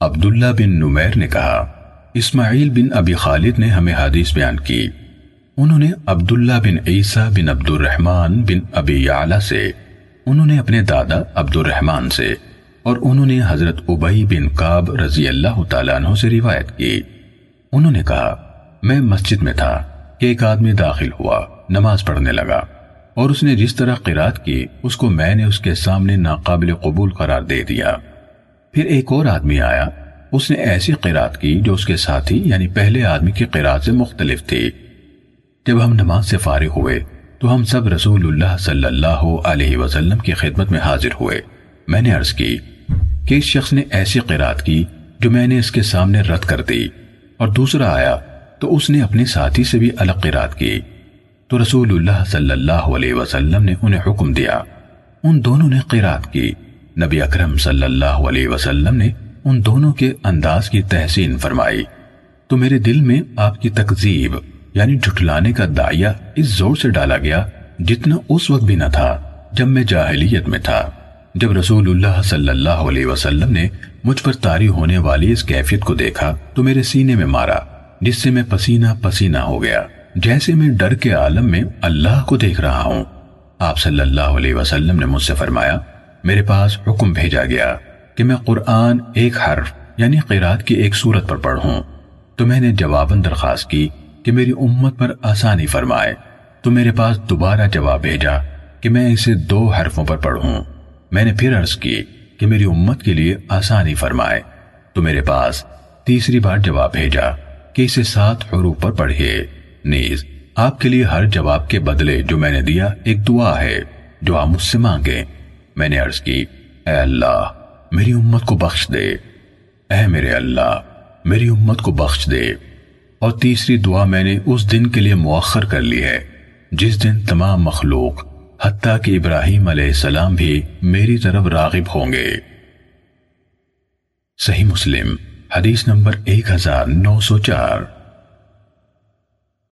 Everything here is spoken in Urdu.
عبداللہ بن نمیر نے کہا، اسماعیل بن ابی خالد نے ہمیں حدیث بیان کی۔ انہوں نے عبداللہ بن عیسیٰ بن عبد الرحمن بن ابی یعلا سے، انہوں نے اپنے دادا عبد الرحمن سے، اور انہوں نے حضرت عبی بن قاب رضی اللہ تعالیٰ عنہ سے روایت کی۔ انہوں نے کہا، میں مسجد میں تھا کہ ایک آدمی داخل ہوا، نماز پڑھنے لگا، اور اس نے جس طرح قرات کی، اس کو میں نے اس کے سامنے ناقابل قبول قرار دے دیا۔ پھر ایک اور آدمی آیا۔ اس نے ایسی قرات کی جو اس کے ساتھی یعنی پہلے آدمی کی قرات سے مختلف تھی۔ جب ہم نماز سے فارغ ہوئے تو ہم سب رسول اللہ صلی اللہ علیہ وسلم کی خدمت میں حاضر ہوئے۔ میں نے عرض کی کہ اس شخص نے ایسی قرات کی جو میں نے اس کے سامنے رد کر دی۔ اور دوسرا آیا تو اس نے اپنے ساتھی سے بھی الگ قرات کی۔ تو رسول اللہ صلی اللہ علیہ وسلم نے انہیں حکم دیا۔ ان دونوں نے قرات کی۔ نبی اکرم صلی اللہ علیہ وسلم نے ان دونوں کے انداز کی تحسین فرمائی۔ تو میرے دل میں آپ کی تکذیب یعنی جھٹلانے کا دائیہ اس زور سے ڈالا گیا جتنا اس وقت بھی نہ تھا جب میں جاہلیت میں تھا۔ جب رسول اللہ صلی اللہ علیہ وسلم نے مجھ پر تاری ہونے والی اس کیفیت کو دیکھا تو میرے سینے میں مارا، جس سے میں پسینہ پسینہ ہو گیا، جیسے میں ڈر کے عالم میں اللہ کو دیکھ رہا ہوں۔ آپ صلی اللہ علیہ وسلم نے مجھ سے فرمایا میرے پاس حکم بھیجا گیا کہ میں قرآن ایک حرف یعنی قیرات کی ایک صورت پر پڑھوں۔ تو میں نے جواباً درخواست کی کہ میری امت پر آسانی فرمائے۔ تو میرے پاس دوبارہ جواب بھیجا کہ میں اسے دو حرفوں پر پڑھوں۔ میں نے پھر عرض کی کہ میری امت کے لیے آسانی فرمائے۔ تو میرے پاس تیسری بار جواب بھیجا کہ اسے سات حروف پر پڑھیے۔ نیز، آپ کے لیے ہر جواب کے بدلے جو میں نے دیا ایک دعا ہے جو آپ مجھ سے مانگے میں نے عرض کی، اے اللہ، میری امت کو بخش دے۔ اے میرے اللہ، میری امت کو بخش دے۔ اور تیسری دعا میں نے اس دن کے لیے مؤخر کر لی ہے، جس دن تمام مخلوق، حتیٰ کہ ابراہیم علیہ السلام بھی میری طرف راغب ہوں گے۔ صحیح مسلم، حدیث نمبر ایک ہزار نو سو چار۔